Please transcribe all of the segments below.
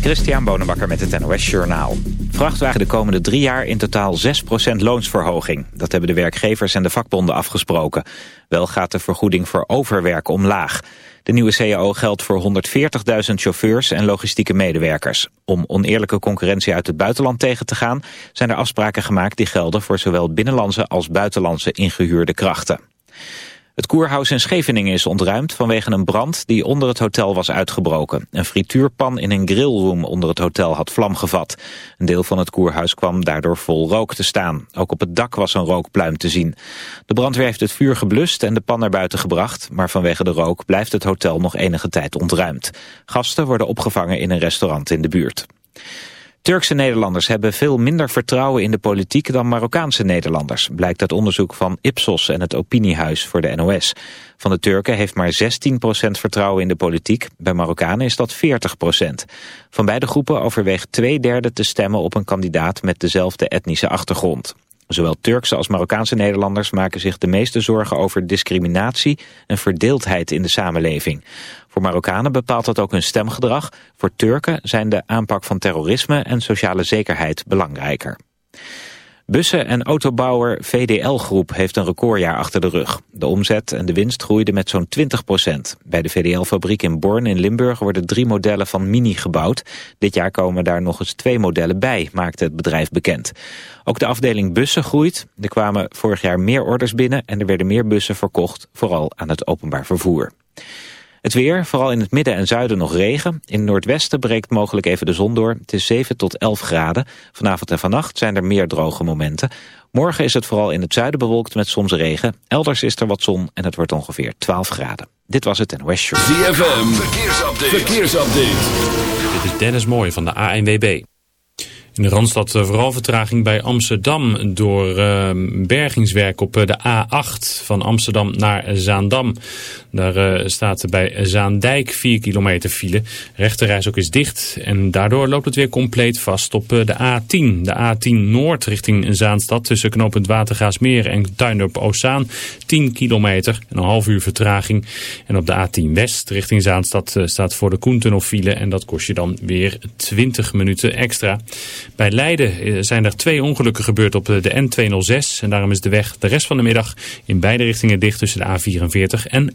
Christian Bonenbakker met het NOS Journaal. Vrachtwagen de komende drie jaar in totaal 6% loonsverhoging. Dat hebben de werkgevers en de vakbonden afgesproken. Wel gaat de vergoeding voor overwerk omlaag. De nieuwe CAO geldt voor 140.000 chauffeurs en logistieke medewerkers. Om oneerlijke concurrentie uit het buitenland tegen te gaan... zijn er afspraken gemaakt die gelden voor zowel binnenlandse als buitenlandse ingehuurde krachten. Het koerhuis in Scheveningen is ontruimd vanwege een brand die onder het hotel was uitgebroken. Een frituurpan in een grillroom onder het hotel had vlam gevat. Een deel van het koerhuis kwam daardoor vol rook te staan. Ook op het dak was een rookpluim te zien. De brandweer heeft het vuur geblust en de pan naar buiten gebracht, maar vanwege de rook blijft het hotel nog enige tijd ontruimd. Gasten worden opgevangen in een restaurant in de buurt. Turkse Nederlanders hebben veel minder vertrouwen in de politiek dan Marokkaanse Nederlanders, blijkt uit onderzoek van Ipsos en het Opiniehuis voor de NOS. Van de Turken heeft maar 16% vertrouwen in de politiek, bij Marokkanen is dat 40%. Van beide groepen overweegt twee derde te stemmen op een kandidaat met dezelfde etnische achtergrond. Zowel Turkse als Marokkaanse Nederlanders maken zich de meeste zorgen over discriminatie en verdeeldheid in de samenleving. Voor Marokkanen bepaalt dat ook hun stemgedrag. Voor Turken zijn de aanpak van terrorisme en sociale zekerheid belangrijker. Bussen- en autobouwer VDL Groep heeft een recordjaar achter de rug. De omzet en de winst groeiden met zo'n 20 procent. Bij de VDL-fabriek in Born in Limburg worden drie modellen van Mini gebouwd. Dit jaar komen daar nog eens twee modellen bij, maakte het bedrijf bekend. Ook de afdeling bussen groeit. Er kwamen vorig jaar meer orders binnen en er werden meer bussen verkocht, vooral aan het openbaar vervoer. Het weer, vooral in het midden en zuiden nog regen. In het noordwesten breekt mogelijk even de zon door. Het is 7 tot 11 graden. Vanavond en vannacht zijn er meer droge momenten. Morgen is het vooral in het zuiden bewolkt met soms regen. Elders is er wat zon en het wordt ongeveer 12 graden. Dit was het NOS Show. ZFM, verkeersupdate. verkeersupdate. Dit is Dennis Mooij van de ANWB. In de Randstad eh, vooral vertraging bij Amsterdam door uh, bergingswerk op eh, de A8 van Amsterdam naar Zaandam. Daar uh, staat bij Zaandijk 4 kilometer file. Rechterreis ook is dicht en daardoor loopt het weer compleet vast op de A10. De A10 Noord richting Zaanstad tussen knooppunt Watergaasmeer en Tuindorp Oostzaan 10 kilometer en een half uur vertraging. En op de A10 West richting Zaanstad staat voor de Koentunnel file en dat kost je dan weer 20 minuten extra. Bij Leiden eh, zijn er twee ongelukken gebeurd op de N206 en daarom is de weg de rest van de middag in beide richtingen dicht tussen de A44 en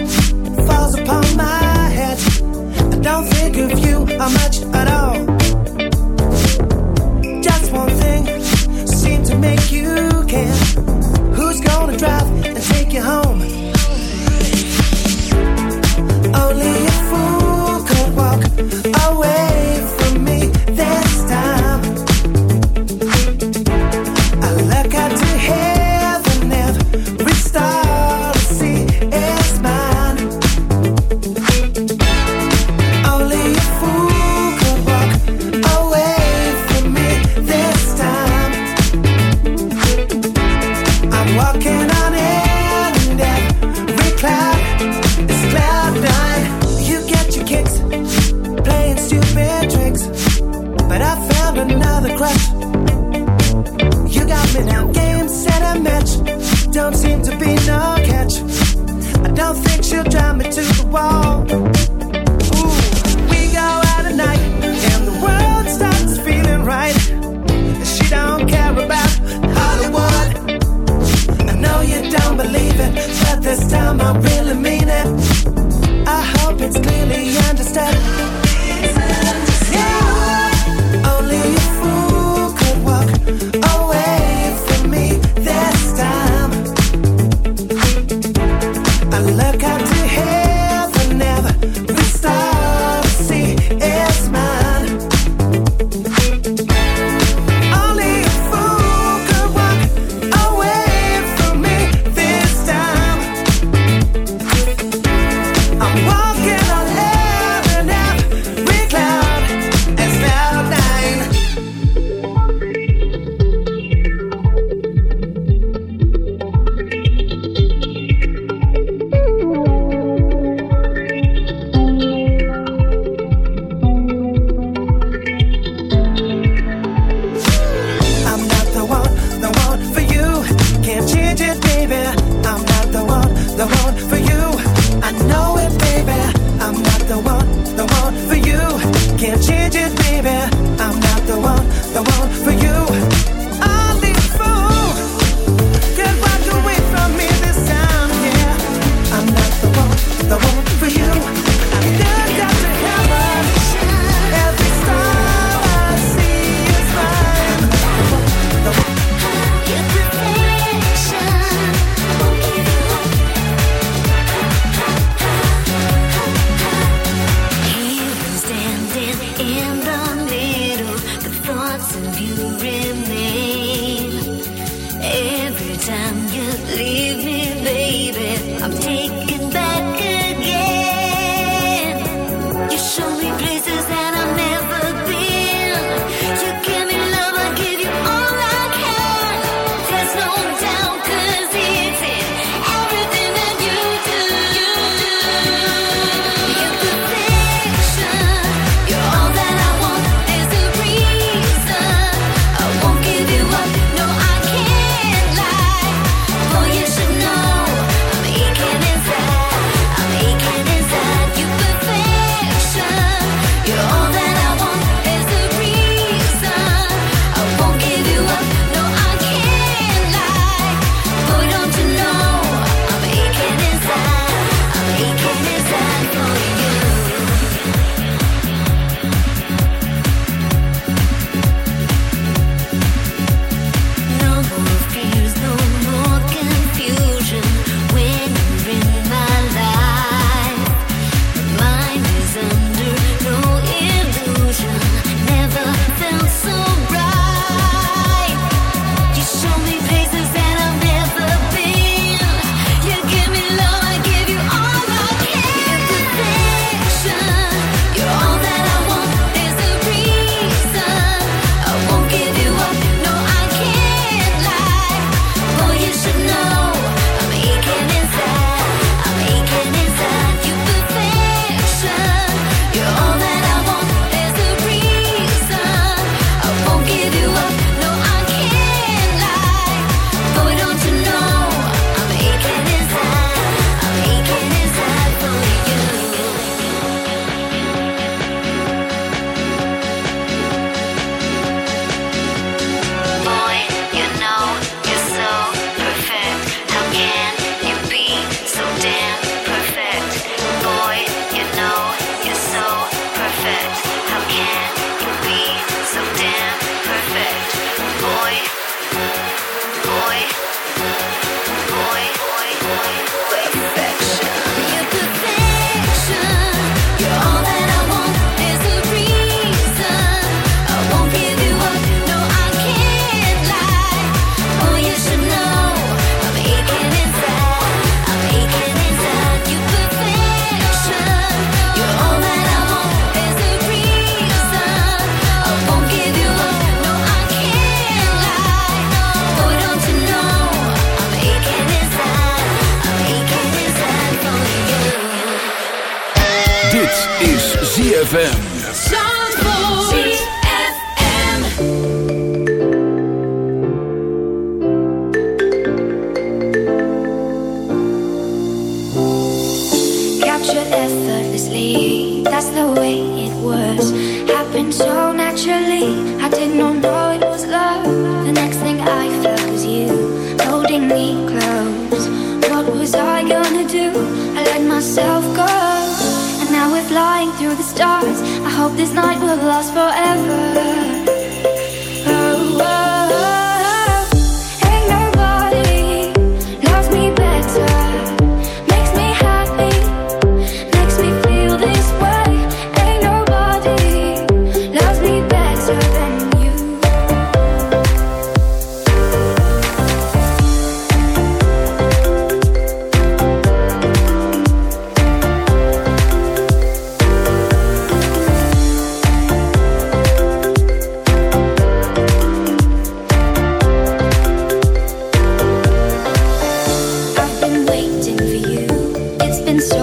falls upon my head. I don't think of you much at all. Just one thing seems to make you care. Who's gonna drive and take you home?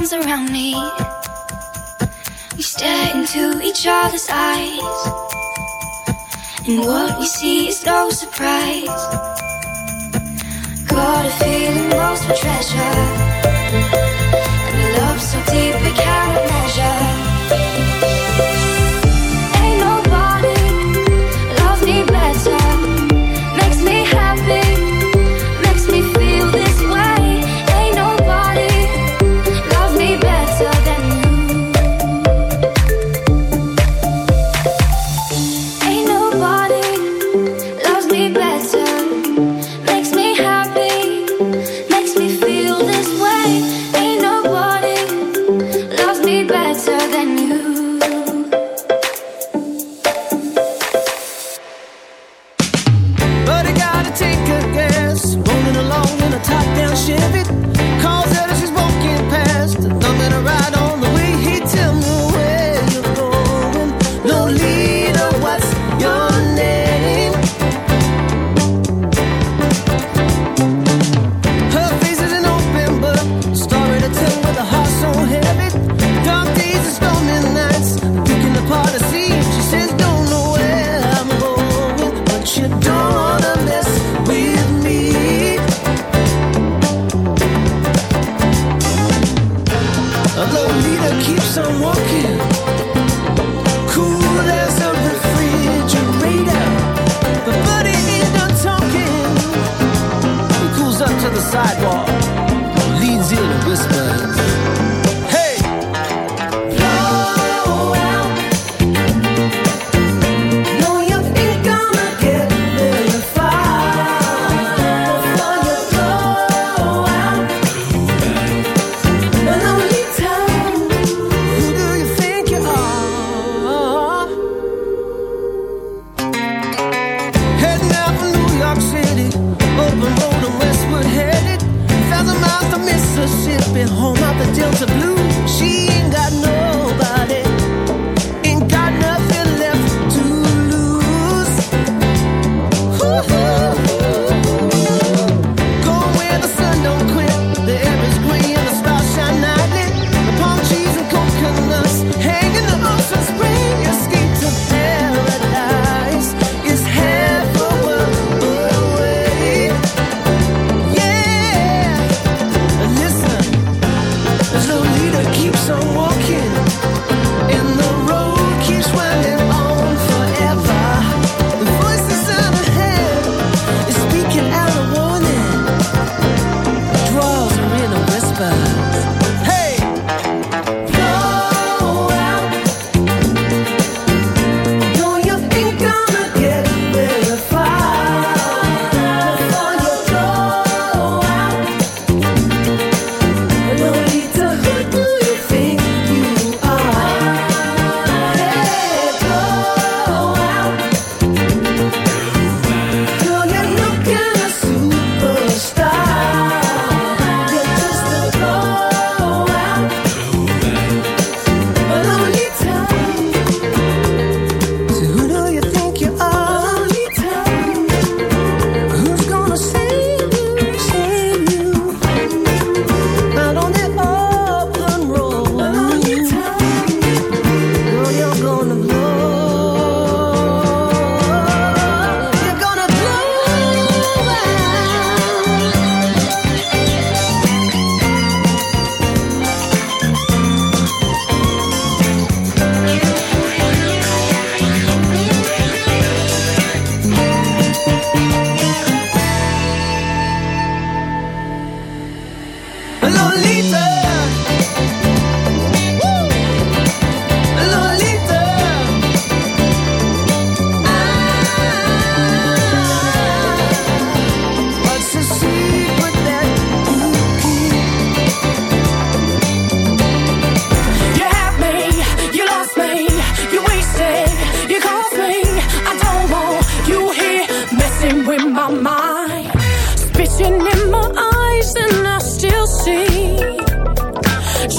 arms around me. We stare into each other's eyes. And what we see is no surprise. Got a feeling lost for treasure. And a love so deep it can't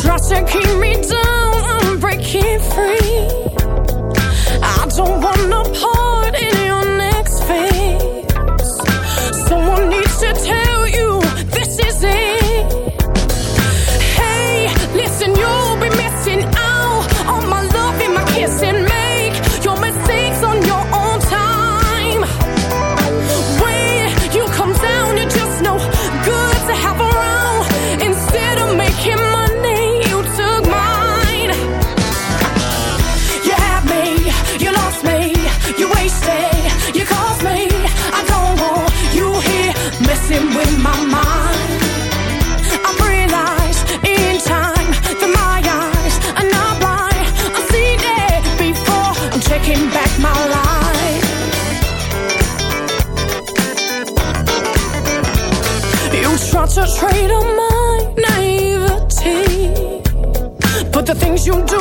trust and keep me you do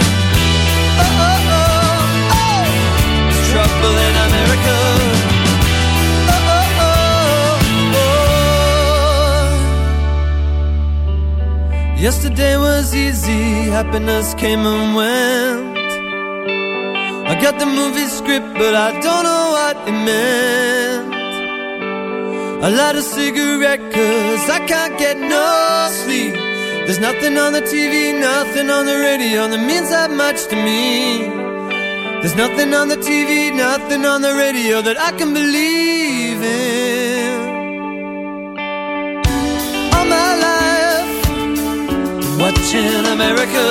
Yesterday was easy, happiness came and went. I got the movie script, but I don't know what it meant. I light a cigarette, cause I can't get no sleep. There's nothing on the TV, nothing on the radio that means that much to me. There's nothing on the TV, nothing on the radio that I can believe in. All my life, watching America.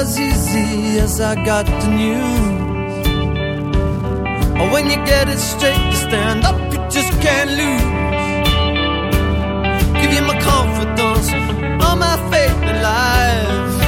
Was easy as I got the news. Oh, when you get it straight, you stand up, you just can't lose. Give you my confidence, all my faith in life.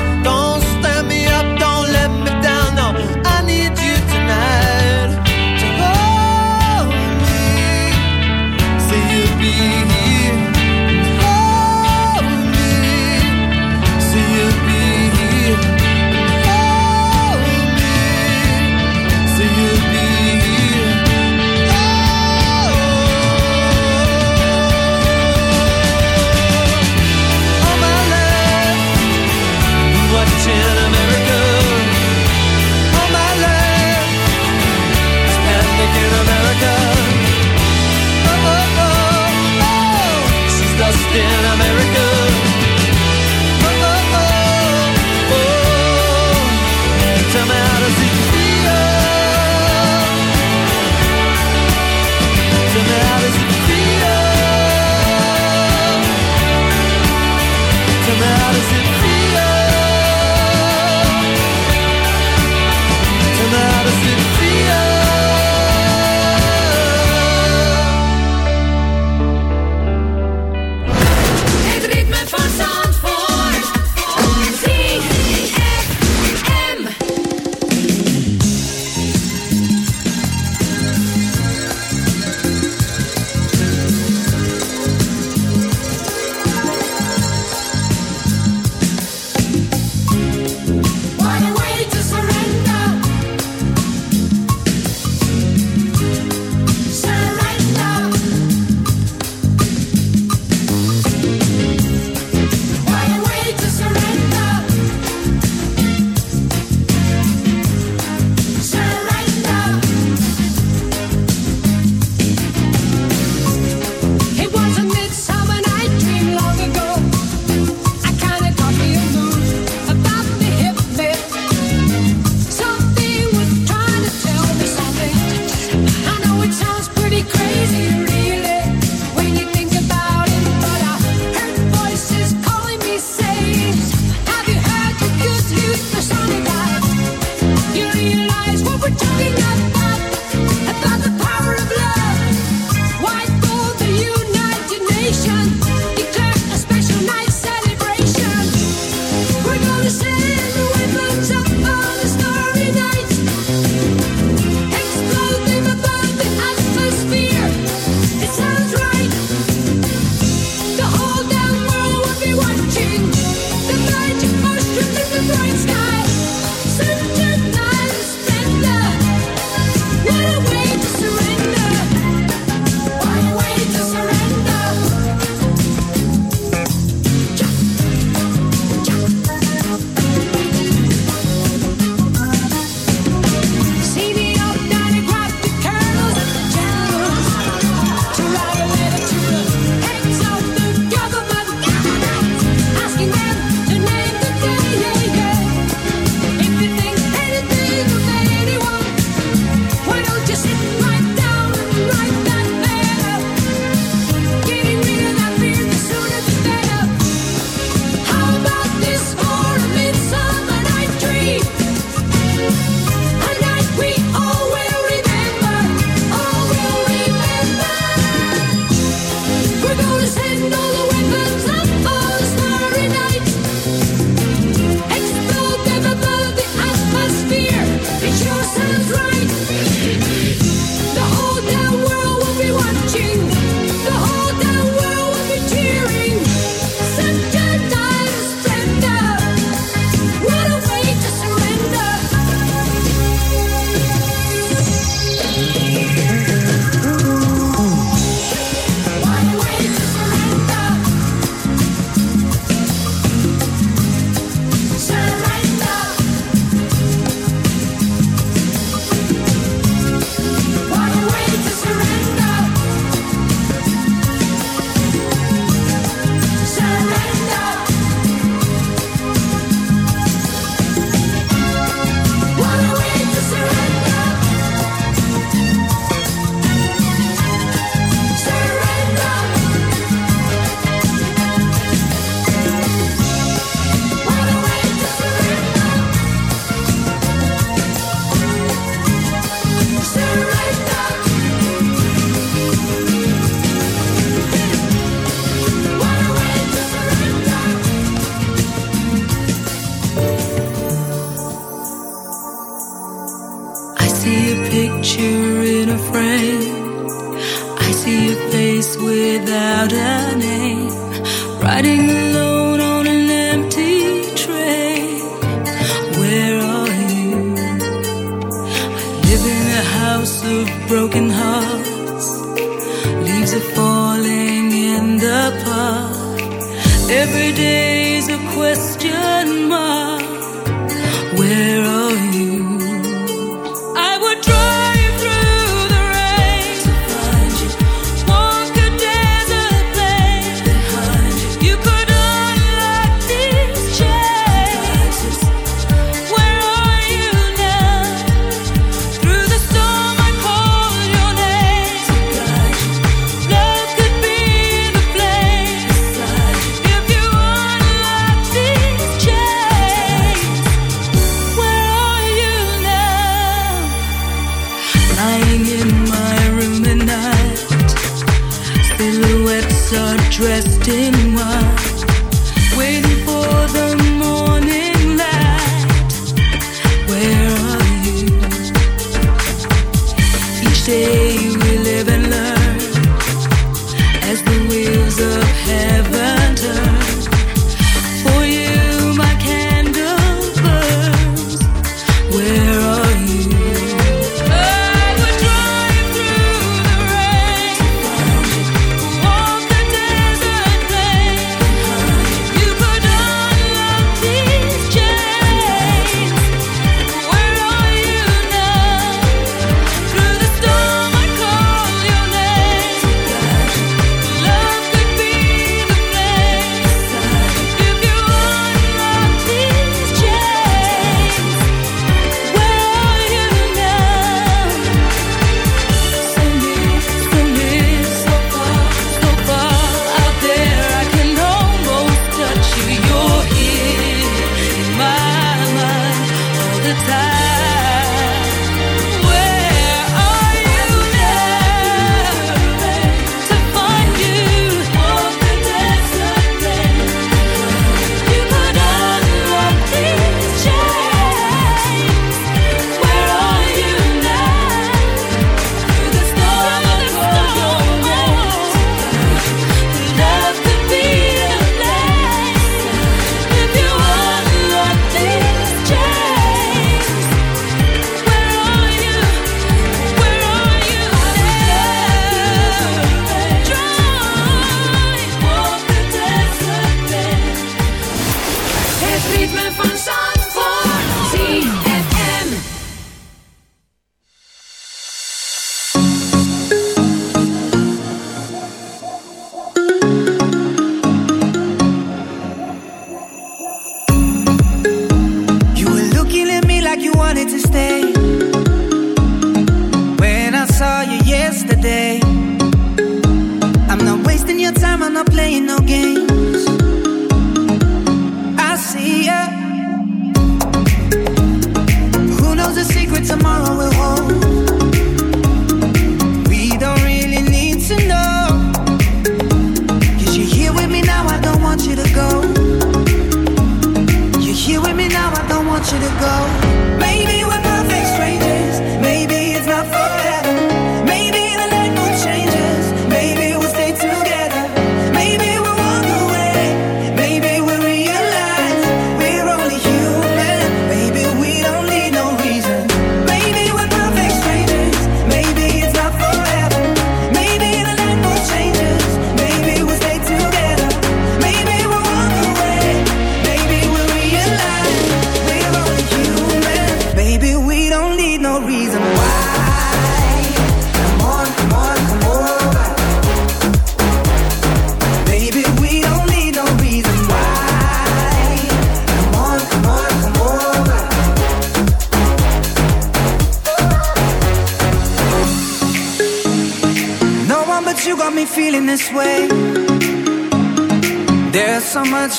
every day.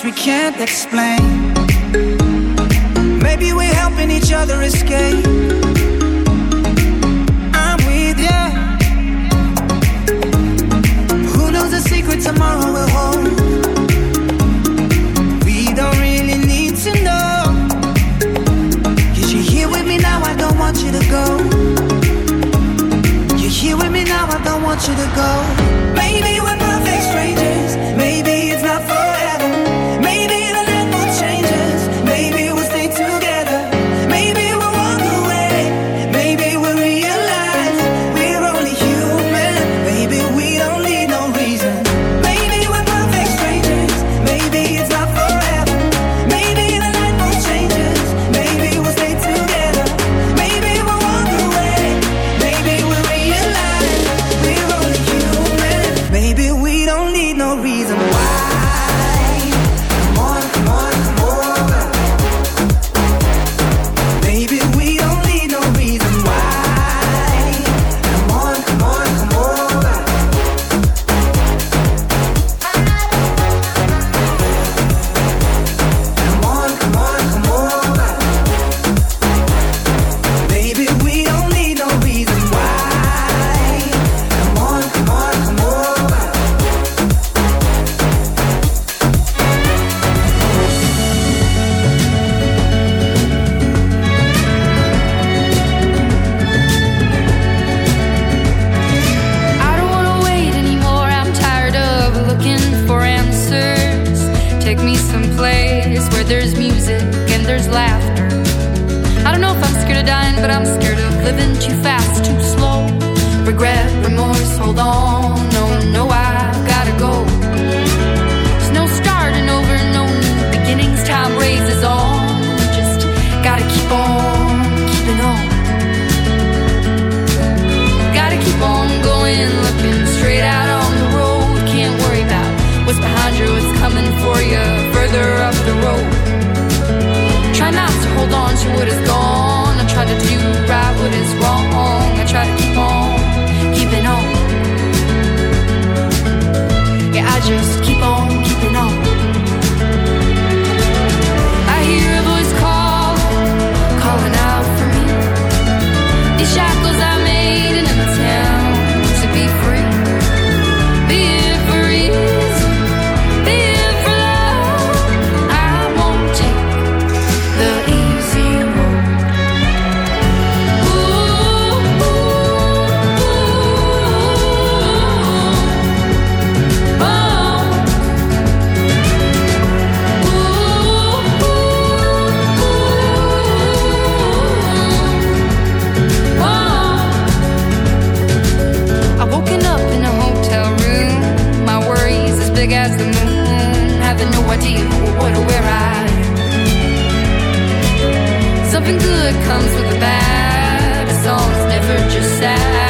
We can't explain. as the moon, mm, having no idea what or where I. Something good comes with the bad. A song's never just sad.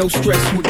no stress with